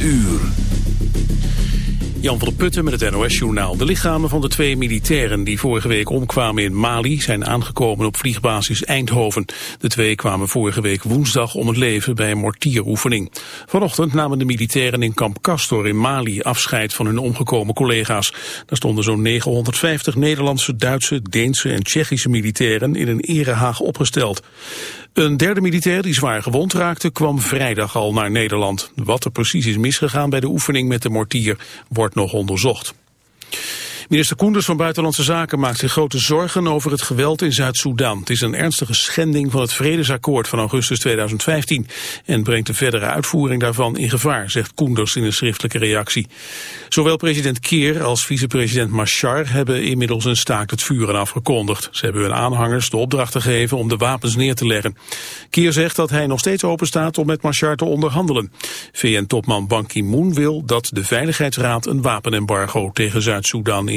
uur. Jan van der Putten met het NOS-journaal. De lichamen van de twee militairen die vorige week omkwamen in Mali... zijn aangekomen op vliegbasis Eindhoven. De twee kwamen vorige week woensdag om het leven bij een mortieroefening. Vanochtend namen de militairen in kamp Castor in Mali... afscheid van hun omgekomen collega's. Daar stonden zo'n 950 Nederlandse, Duitse, Deense en Tsjechische militairen... in een erehaag opgesteld. Een derde militair die zwaar gewond raakte kwam vrijdag al naar Nederland. Wat er precies is misgegaan bij de oefening met de mortier wordt nog onderzocht. Minister Koenders van Buitenlandse Zaken maakt zich grote zorgen over het geweld in Zuid-Soedan. Het is een ernstige schending van het vredesakkoord van augustus 2015 en brengt de verdere uitvoering daarvan in gevaar, zegt Koenders in een schriftelijke reactie. Zowel president Keer als vicepresident Machar hebben inmiddels een staakt het vuren afgekondigd. Ze hebben hun aanhangers de opdracht gegeven om de wapens neer te leggen. Keer zegt dat hij nog steeds openstaat om met Machar te onderhandelen. VN-topman Ban Ki-moon wil dat de Veiligheidsraad een wapenembargo tegen Zuid-Soedan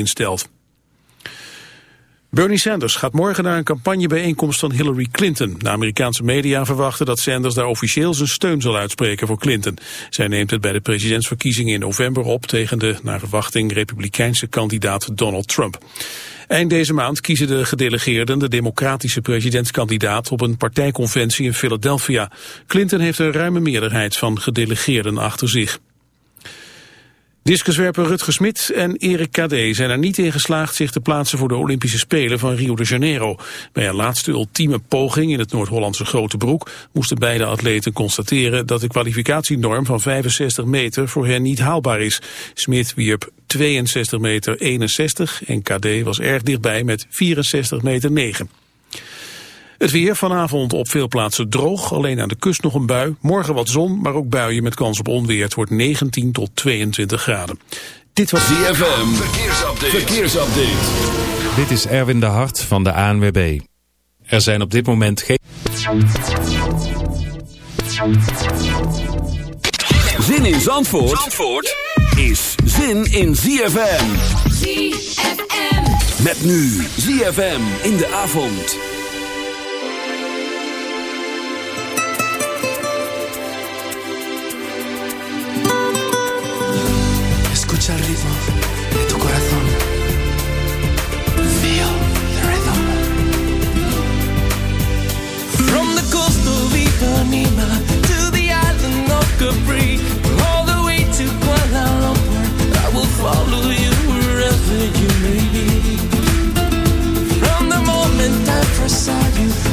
Bernie Sanders gaat morgen naar een campagnebijeenkomst van Hillary Clinton. De Amerikaanse media verwachten dat Sanders daar officieel zijn steun zal uitspreken voor Clinton. Zij neemt het bij de presidentsverkiezingen in november op tegen de, naar verwachting, republikeinse kandidaat Donald Trump. Eind deze maand kiezen de gedelegeerden de democratische presidentskandidaat op een partijconventie in Philadelphia. Clinton heeft een ruime meerderheid van gedelegeerden achter zich. Discuswerper Rutger Smit en Erik Kadé zijn er niet in geslaagd zich te plaatsen voor de Olympische Spelen van Rio de Janeiro. Bij een laatste ultieme poging in het Noord-Hollandse Grote Broek moesten beide atleten constateren dat de kwalificatienorm van 65 meter voor hen niet haalbaar is. Smit wierp 62 meter 61 en Kadé was erg dichtbij met 64 meter 9. Het weer vanavond op veel plaatsen droog, alleen aan de kust nog een bui. Morgen wat zon, maar ook buien met kans op onweer. Het wordt 19 tot 22 graden. Dit was ZFM, verkeersupdate. verkeersupdate. Dit is Erwin de Hart van de ANWB. Er zijn op dit moment geen... Zin in Zandvoort, Zandvoort is zin in ZFM. ZFM. Met nu ZFM in de avond. Escucha el ritmo de tu corazón. Feel the rhythm. From the coast of Ipanema to the island of Capri, all the way to Kuala Lumpur, I will follow you wherever you may be. From the moment I first saw you,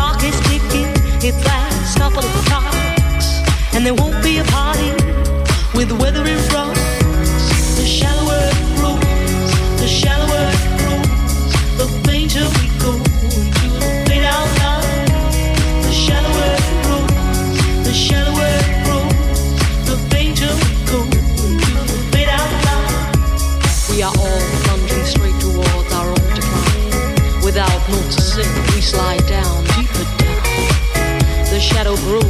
clock is ticking, its last couple of clocks, and there won't be a party with the weather in front. The shallower it grows, the shallower it grows, the fainter we go into the fade out line. The shallower it grows, the shallower it grows, the fainter we go into the fade out line. We are all plunging straight towards our own decline. Without noticing, we slide down. The shadow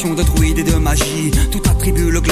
Incantations de druides et de magie.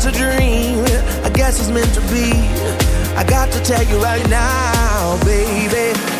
just a dream. I guess it's meant to be. I got to tell you right now, baby.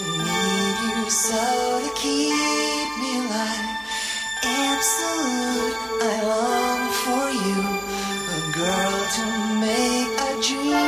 Need you so to keep me alive. Absolute, I long for you, a girl to make a dream.